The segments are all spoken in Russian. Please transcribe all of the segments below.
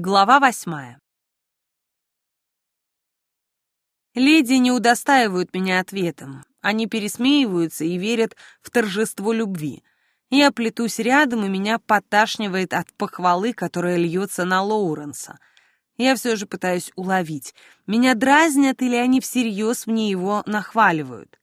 Глава восьмая. Леди не удостаивают меня ответом. Они пересмеиваются и верят в торжество любви. Я плетусь рядом, и меня поташнивает от похвалы, которая льется на Лоуренса. Я все же пытаюсь уловить, меня дразнят или они всерьез мне его нахваливают.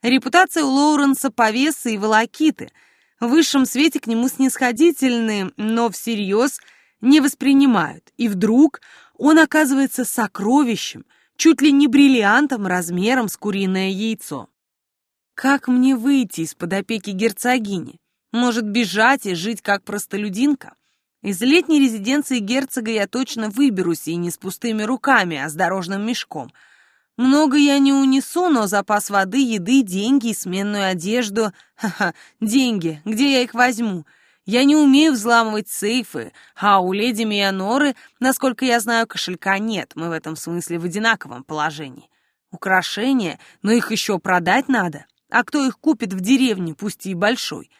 Репутация у Лоуренса повесы и волокиты. В высшем свете к нему снисходительны, но всерьез — не воспринимают, и вдруг он оказывается сокровищем, чуть ли не бриллиантом размером с куриное яйцо. Как мне выйти из-под опеки герцогини? Может, бежать и жить как простолюдинка? Из летней резиденции герцога я точно выберусь и не с пустыми руками, а с дорожным мешком. Много я не унесу, но запас воды, еды, деньги и сменную одежду... Ха-ха, деньги, где я их возьму? Я не умею взламывать сейфы, а у леди Мианоры, насколько я знаю, кошелька нет. Мы в этом смысле в одинаковом положении. Украшения, но их еще продать надо. А кто их купит в деревне, пусть и большой?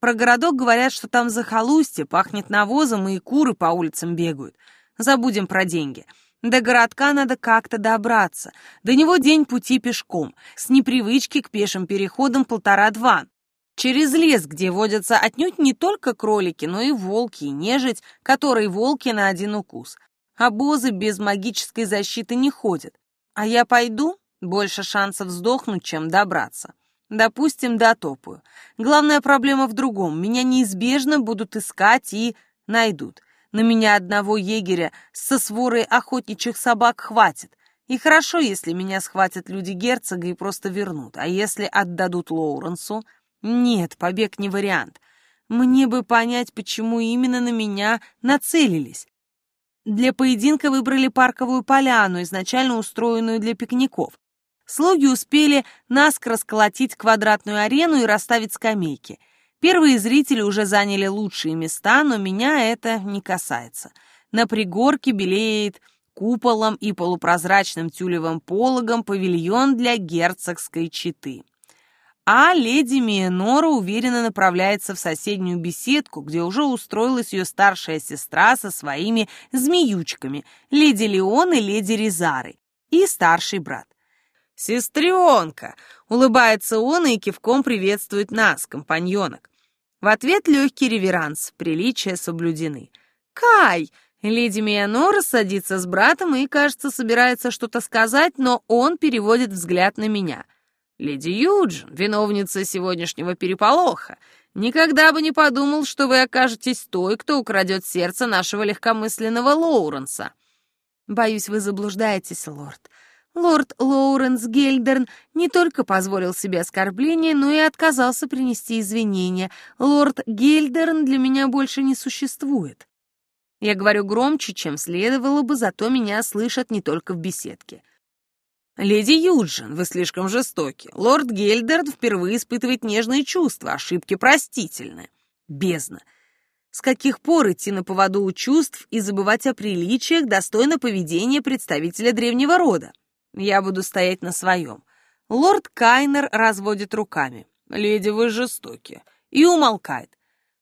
Про городок говорят, что там захолустье, пахнет навозом и куры по улицам бегают. Забудем про деньги. До городка надо как-то добраться. До него день пути пешком. С непривычки к пешим переходам полтора-два. Через лес, где водятся отнюдь не только кролики, но и волки, и нежить, которые волки на один укус. Обозы без магической защиты не ходят. А я пойду, больше шансов сдохнуть, чем добраться. Допустим, дотопаю. Главная проблема в другом. Меня неизбежно будут искать и найдут. На меня одного егеря со сворой охотничьих собак хватит. И хорошо, если меня схватят люди герцога и просто вернут. А если отдадут Лоуренсу, нет, побег не вариант. Мне бы понять, почему именно на меня нацелились. Для поединка выбрали парковую поляну, изначально устроенную для пикников. Слуги успели наскоро сколотить квадратную арену и расставить скамейки. Первые зрители уже заняли лучшие места, но меня это не касается. На пригорке белеет куполом и полупрозрачным тюлевым пологом павильон для герцогской четы. А леди Миенора уверенно направляется в соседнюю беседку, где уже устроилась ее старшая сестра со своими змеючками, леди Леон и леди Резары, и старший брат. «Сестренка!» — улыбается он и кивком приветствует нас, компаньонок. В ответ легкий реверанс, приличия соблюдены. «Кай!» Леди Мианора садится с братом и, кажется, собирается что-то сказать, но он переводит взгляд на меня. «Леди Юджин, виновница сегодняшнего переполоха, никогда бы не подумал, что вы окажетесь той, кто украдет сердце нашего легкомысленного Лоуренса». «Боюсь, вы заблуждаетесь, лорд. Лорд Лоуренс Гельдерн не только позволил себе оскорбление, но и отказался принести извинения. Лорд Гельдерн для меня больше не существует». Я говорю громче, чем следовало бы, зато меня слышат не только в беседке. «Леди Юджин, вы слишком жестоки. Лорд Гельдерд впервые испытывает нежные чувства, ошибки простительны. Бездна. С каких пор идти на поводу у чувств и забывать о приличиях достойно поведения представителя древнего рода? Я буду стоять на своем. Лорд Кайнер разводит руками. «Леди, вы жестоки». И умолкает.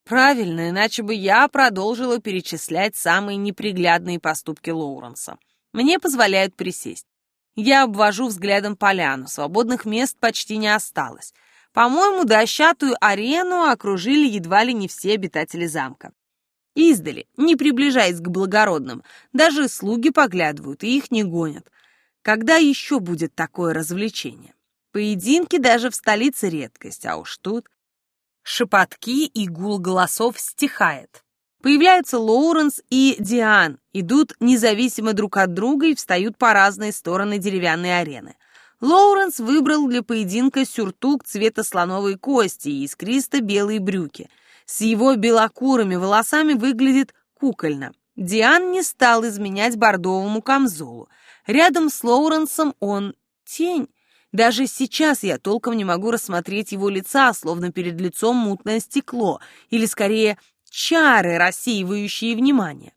Правильно, иначе бы я продолжила перечислять самые неприглядные поступки Лоуренса. Мне позволяют присесть. Я обвожу взглядом поляну, свободных мест почти не осталось. По-моему, дощатую арену окружили едва ли не все обитатели замка. Издали, не приближаясь к благородным, даже слуги поглядывают и их не гонят. Когда еще будет такое развлечение? Поединки даже в столице редкость, а уж тут... Шепотки и гул голосов стихает. Появляются Лоуренс и Диан, идут независимо друг от друга и встают по разные стороны деревянной арены. Лоуренс выбрал для поединка сюртук цвета слоновой кости и искристо-белые брюки. С его белокурыми волосами выглядит кукольно. Диан не стал изменять бордовому камзолу. Рядом с Лоуренсом он тень. Даже сейчас я толком не могу рассмотреть его лица, словно перед лицом мутное стекло, или скорее чары, рассеивающие внимание.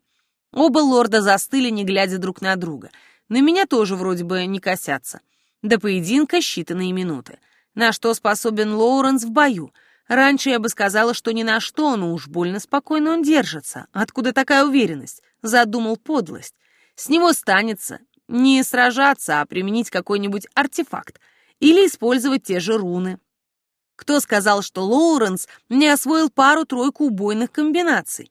Оба лорда застыли, не глядя друг на друга. На меня тоже вроде бы не косятся. До поединка считанные минуты. На что способен Лоуренс в бою? Раньше я бы сказала, что ни на что, но уж больно спокойно он держится. Откуда такая уверенность? Задумал подлость. С него станется не сражаться, а применить какой-нибудь артефакт или использовать те же руны. Кто сказал, что Лоуренс не освоил пару-тройку убойных комбинаций?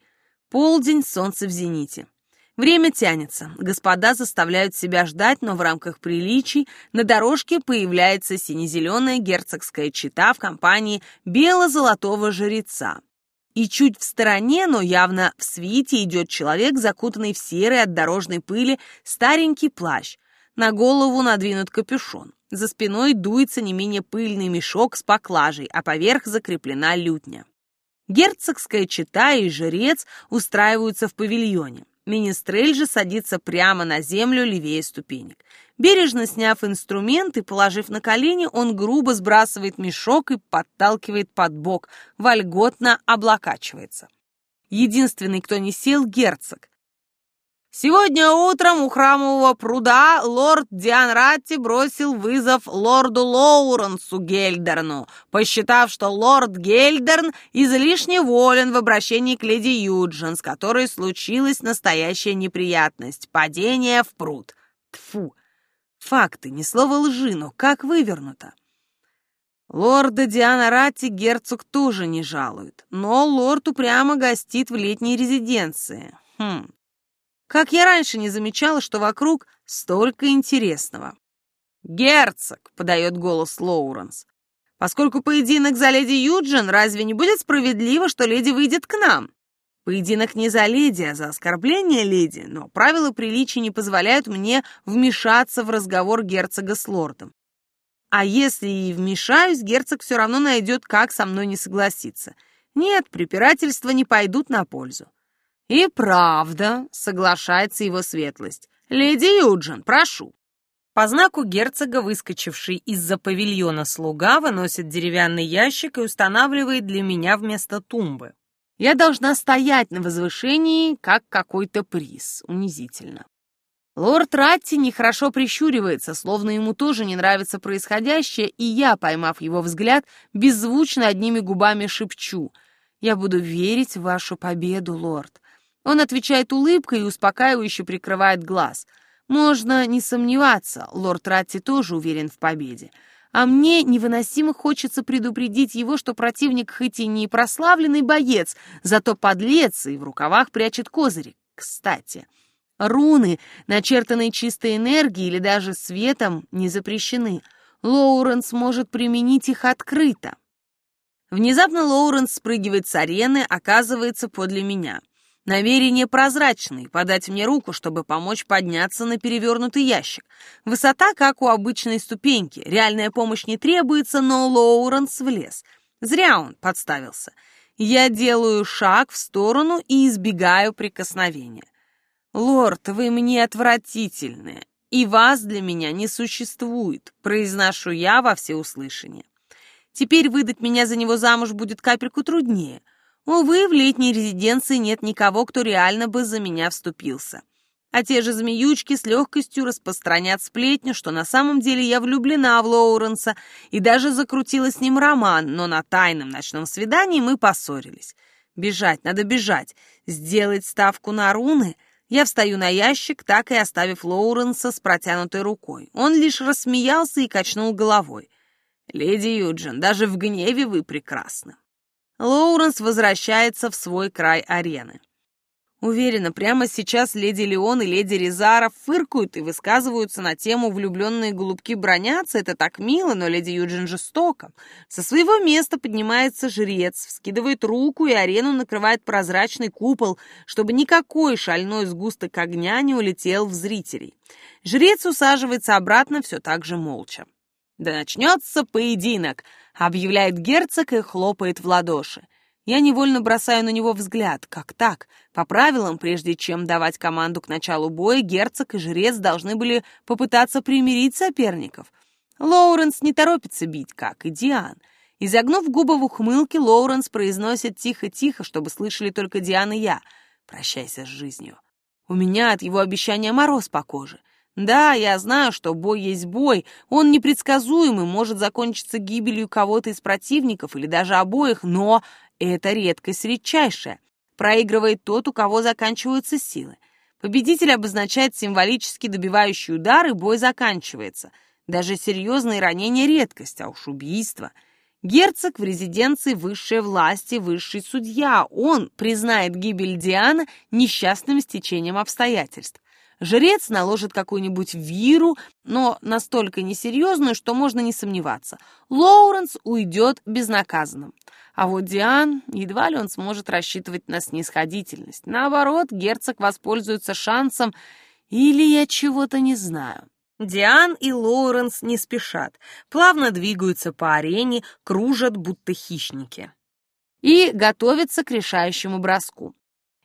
Полдень, солнце в зените. Время тянется, господа заставляют себя ждать, но в рамках приличий на дорожке появляется сине-зеленая герцогская чита в компании бело-золотого жреца. И чуть в стороне, но явно в свите идет человек, закутанный в серый от дорожной пыли старенький плащ. На голову надвинут капюшон. За спиной дуется не менее пыльный мешок с поклажей, а поверх закреплена лютня. Герцогская чита и жрец устраиваются в павильоне. Министрель же садится прямо на землю левее ступенек. Бережно сняв инструмент и положив на колени, он грубо сбрасывает мешок и подталкивает под бок, вольготно облокачивается. Единственный, кто не сел, герцог. Сегодня утром у храмового пруда лорд Диан Ратти бросил вызов лорду Лоуренсу Гельдерну, посчитав, что лорд Гельдерн излишне волен в обращении к леди Юджин, с которой случилась настоящая неприятность — падение в пруд. Тфу! Факты, ни слова лжи, но как вывернуто. Лорда Диана Ратти герцог тоже не жалует, но лорд упрямо гостит в летней резиденции. Хм, как я раньше не замечала, что вокруг столько интересного. «Герцог!» — подает голос Лоуренс. «Поскольку поединок за леди Юджин, разве не будет справедливо, что леди выйдет к нам? Поединок не за леди, а за оскорбление леди, но правила приличия не позволяют мне вмешаться в разговор герцога с лордом. А если и вмешаюсь, герцог все равно найдет, как со мной не согласиться. Нет, препирательства не пойдут на пользу. «И правда», — соглашается его светлость. «Леди Юджин, прошу». По знаку герцога, выскочивший из-за павильона слуга, выносит деревянный ящик и устанавливает для меня вместо тумбы. Я должна стоять на возвышении, как какой-то приз. Унизительно. Лорд Ратти нехорошо прищуривается, словно ему тоже не нравится происходящее, и я, поймав его взгляд, беззвучно одними губами шепчу. «Я буду верить в вашу победу, лорд. Он отвечает улыбкой и успокаивающе прикрывает глаз. Можно не сомневаться, лорд Ратти тоже уверен в победе. А мне невыносимо хочется предупредить его, что противник хоть и не прославленный боец, зато подлец и в рукавах прячет козыри. Кстати, руны, начертанные чистой энергией или даже светом, не запрещены. Лоуренс может применить их открыто. Внезапно Лоуренс спрыгивает с арены, оказывается подле меня — Намерение прозрачное — подать мне руку, чтобы помочь подняться на перевернутый ящик. Высота, как у обычной ступеньки. Реальная помощь не требуется, но Лоуренс влез. Зря он подставился. Я делаю шаг в сторону и избегаю прикосновения. «Лорд, вы мне отвратительны, и вас для меня не существует», произношу я во всеуслышание. Теперь выдать меня за него замуж будет капельку труднее — Увы, в летней резиденции нет никого, кто реально бы за меня вступился. А те же змеючки с легкостью распространят сплетню, что на самом деле я влюблена в Лоуренса и даже закрутила с ним роман, но на тайном ночном свидании мы поссорились. Бежать, надо бежать. Сделать ставку на руны? Я встаю на ящик, так и оставив Лоуренса с протянутой рукой. Он лишь рассмеялся и качнул головой. «Леди Юджин, даже в гневе вы прекрасны». Лоуренс возвращается в свой край арены. Уверена, прямо сейчас леди Леон и леди Резара фыркают и высказываются на тему «влюбленные голубки бронятся, это так мило, но леди Юджин жестоко». Со своего места поднимается жрец, вскидывает руку и арену накрывает прозрачный купол, чтобы никакой шальной сгусток огня не улетел в зрителей. Жрец усаживается обратно все так же молча. «Да начнется поединок!» — объявляет герцог и хлопает в ладоши. Я невольно бросаю на него взгляд. Как так? По правилам, прежде чем давать команду к началу боя, герцог и жрец должны были попытаться примирить соперников. Лоуренс не торопится бить, как и Диан. Изогнув губы в ухмылке, Лоуренс произносит тихо-тихо, чтобы слышали только Диан и я. «Прощайся с жизнью». У меня от его обещания мороз по коже. Да, я знаю, что бой есть бой, он непредсказуемый, может закончиться гибелью кого-то из противников или даже обоих, но это редкость редчайшая. Проигрывает тот, у кого заканчиваются силы. Победитель обозначает символически добивающий удар, и бой заканчивается. Даже серьезные ранения — редкость, а уж убийство. Герцог в резиденции высшей власти, высший судья. Он признает гибель Дианы несчастным стечением обстоятельств. Жрец наложит какую-нибудь виру, но настолько несерьезную, что можно не сомневаться. Лоуренс уйдет безнаказанным. А вот Диан, едва ли он сможет рассчитывать на снисходительность. Наоборот, герцог воспользуется шансом, или я чего-то не знаю. Диан и Лоуренс не спешат, плавно двигаются по арене, кружат, будто хищники. И готовятся к решающему броску.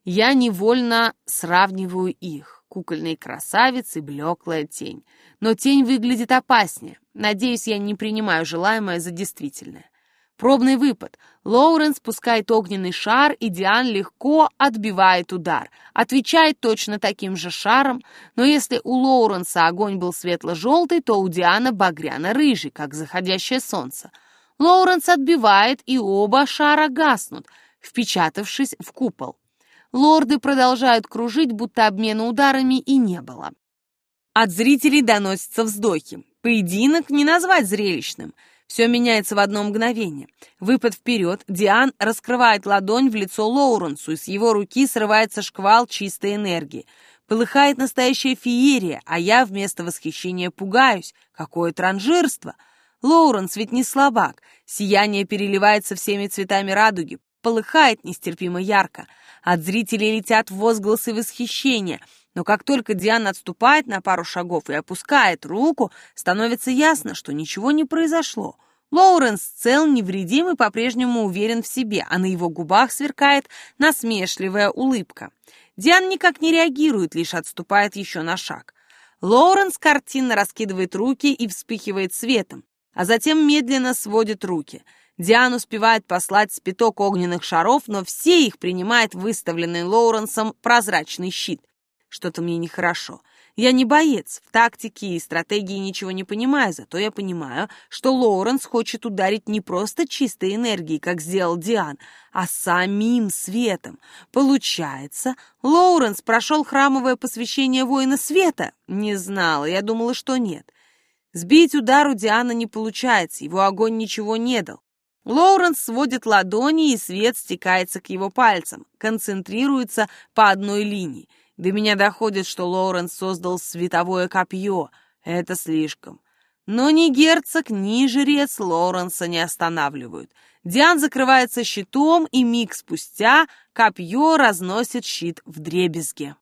Я невольно сравниваю их кукольные красавицы, блеклая тень. Но тень выглядит опаснее. Надеюсь, я не принимаю желаемое за действительное. Пробный выпад. Лоуренс спускает огненный шар, и Диан легко отбивает удар. Отвечает точно таким же шаром, но если у Лоуренса огонь был светло-желтый, то у Диана багряно-рыжий, как заходящее солнце. Лоуренс отбивает, и оба шара гаснут, впечатавшись в купол. Лорды продолжают кружить, будто обмена ударами и не было. От зрителей доносятся вздохи. Поединок не назвать зрелищным. Все меняется в одно мгновение. Выпад вперед, Диан раскрывает ладонь в лицо Лоуренсу, и с его руки срывается шквал чистой энергии. Полыхает настоящая феерия, а я вместо восхищения пугаюсь. Какое транжирство! Лоуренс ведь не слабак. Сияние переливается всеми цветами радуги, полыхает нестерпимо ярко. От зрителей летят возгласы восхищения. Но как только Диана отступает на пару шагов и опускает руку, становится ясно, что ничего не произошло. Лоуренс цел, невредим и по-прежнему уверен в себе, а на его губах сверкает насмешливая улыбка. Диан никак не реагирует, лишь отступает еще на шаг. Лоуренс картинно раскидывает руки и вспыхивает светом, а затем медленно сводит руки — Диан успевает послать спиток огненных шаров, но все их принимает выставленный Лоуренсом прозрачный щит. Что-то мне нехорошо. Я не боец, в тактике и стратегии ничего не понимаю, зато я понимаю, что Лоуренс хочет ударить не просто чистой энергией, как сделал Диан, а самим светом. Получается, Лоуренс прошел храмовое посвящение воина света? Не знала, я думала, что нет. Сбить удар у Диана не получается, его огонь ничего не дал. Лоуренс сводит ладони, и свет стекается к его пальцам, концентрируется по одной линии. До меня доходит, что Лоуренс создал световое копье. Это слишком. Но ни герцог, ни жрец Лоуренса не останавливают. Диан закрывается щитом, и миг спустя копье разносит щит в дребезге.